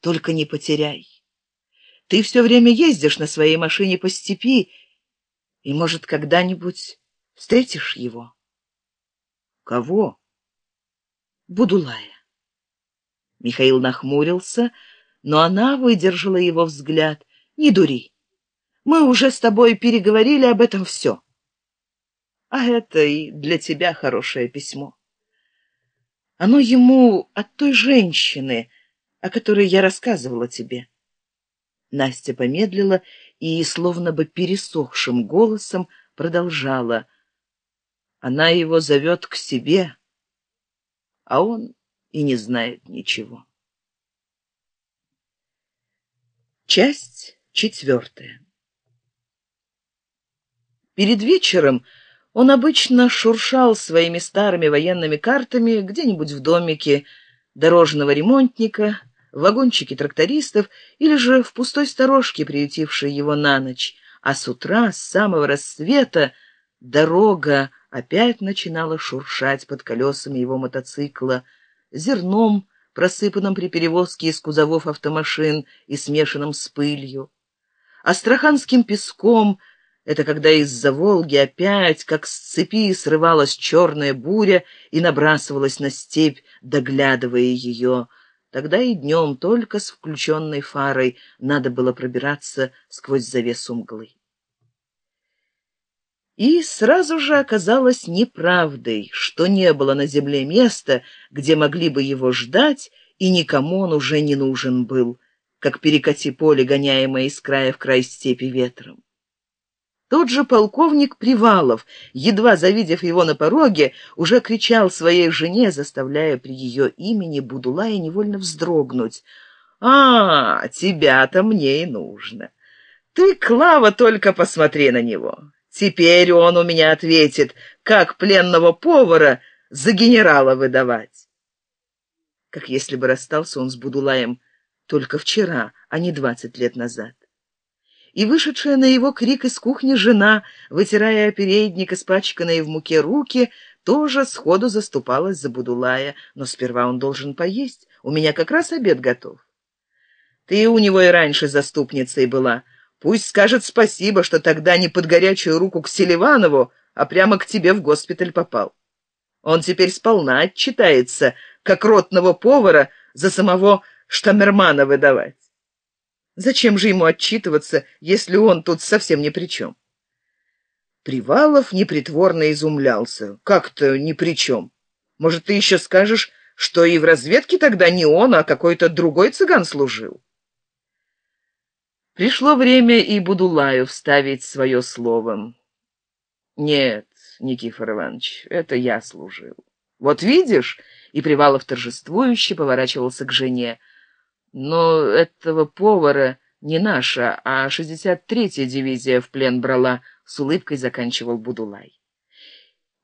только не потеряй. Ты все время ездишь на своей машине по степи, и, может, когда-нибудь встретишь его. Кого? Будулая. Михаил нахмурился, но она выдержала его взгляд. Не дури. Мы уже с тобой переговорили об этом все. А это и для тебя хорошее письмо. Оно ему от той женщины, о которой я рассказывала тебе. Настя помедлила и, словно бы пересохшим голосом, продолжала. Она его зовет к себе, а он и не знает ничего. Часть четвертая. Перед вечером он обычно шуршал своими старыми военными картами где-нибудь в домике дорожного ремонтника, вагончике трактористов или же в пустой сторожке, приютившей его на ночь, а с утра, с самого рассвета, дорога опять начинала шуршать под колесами его мотоцикла, зерном, просыпанным при перевозке из кузовов автомашин и смешанным с пылью, астраханским песком, это когда из-за Волги опять, как с цепи, срывалась черная буря и набрасывалась на степь, доглядывая ее. Тогда и днем только с включенной фарой надо было пробираться сквозь завесу мглы. И сразу же оказалось неправдой, что не было на земле места, где могли бы его ждать, и никому он уже не нужен был, как перекати поле, гоняемое из края в край степи ветром. Тот же полковник Привалов, едва завидев его на пороге, уже кричал своей жене, заставляя при ее имени Будулая невольно вздрогнуть. «А, тебя-то мне и нужно. Ты, Клава, только посмотри на него. Теперь он у меня ответит, как пленного повара за генерала выдавать». Как если бы расстался он с Будулаем только вчера, а не двадцать лет назад и вышедшая на его крик из кухни жена, вытирая передник, испачканные в муке руки, тоже сходу заступалась за Будулая, но сперва он должен поесть, у меня как раз обед готов. Ты у него и раньше заступницей была. Пусть скажет спасибо, что тогда не под горячую руку к Селиванову, а прямо к тебе в госпиталь попал. Он теперь сполна отчитается, как ротного повара за самого штамермана выдавать. Зачем же ему отчитываться, если он тут совсем ни при чем? Привалов непритворно изумлялся. Как-то ни при чем. Может, ты еще скажешь, что и в разведке тогда не он, а какой-то другой цыган служил? Пришло время и Будулаю вставить свое слово. Нет, Никифор Иванович, это я служил. Вот видишь, и Привалов торжествующе поворачивался к жене. Но этого повара не наша, а 63-я дивизия в плен брала, с улыбкой заканчивал Будулай.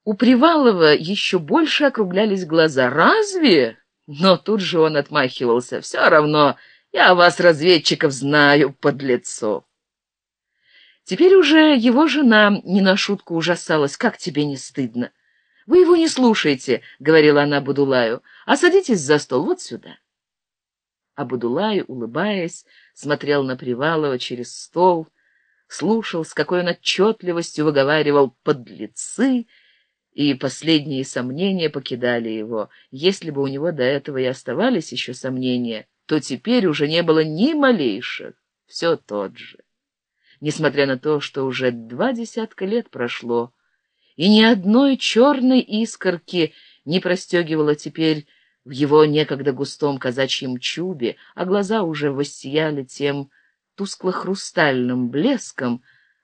У Привалова еще больше округлялись глаза. «Разве?» Но тут же он отмахивался. «Все равно я вас, разведчиков, знаю, подлецов». Теперь уже его жена не на шутку ужасалась. «Как тебе не стыдно?» «Вы его не слушайте», — говорила она Будулаю, — «а садитесь за стол вот сюда». А Будулай, улыбаясь, смотрел на Привалова через стол, слушал, с какой он отчетливостью выговаривал «подлецы», и последние сомнения покидали его. Если бы у него до этого и оставались еще сомнения, то теперь уже не было ни малейших. Все тот же. Несмотря на то, что уже два десятка лет прошло, и ни одной черной искорки не простегивала теперь в его некогда густом казачьем чубе, а глаза уже воссияли тем тускло-хрустальным блеском,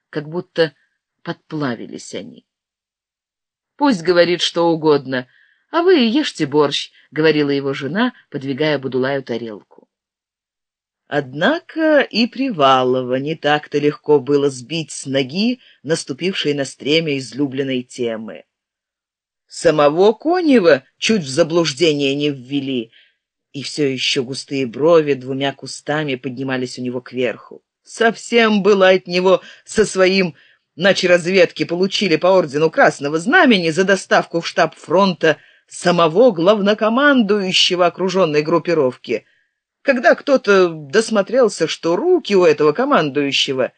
как будто подплавились они. «Пусть говорит что угодно, а вы ешьте борщ», — говорила его жена, подвигая Будулаю тарелку. Однако и Привалова не так-то легко было сбить с ноги наступившей на стремя излюбленной темы. Самого Конева чуть в заблуждение не ввели, и все еще густые брови двумя кустами поднимались у него кверху. Совсем было от него со своим начразведки получили по ордену Красного Знамени за доставку в штаб фронта самого главнокомандующего окруженной группировки. Когда кто-то досмотрелся, что руки у этого командующего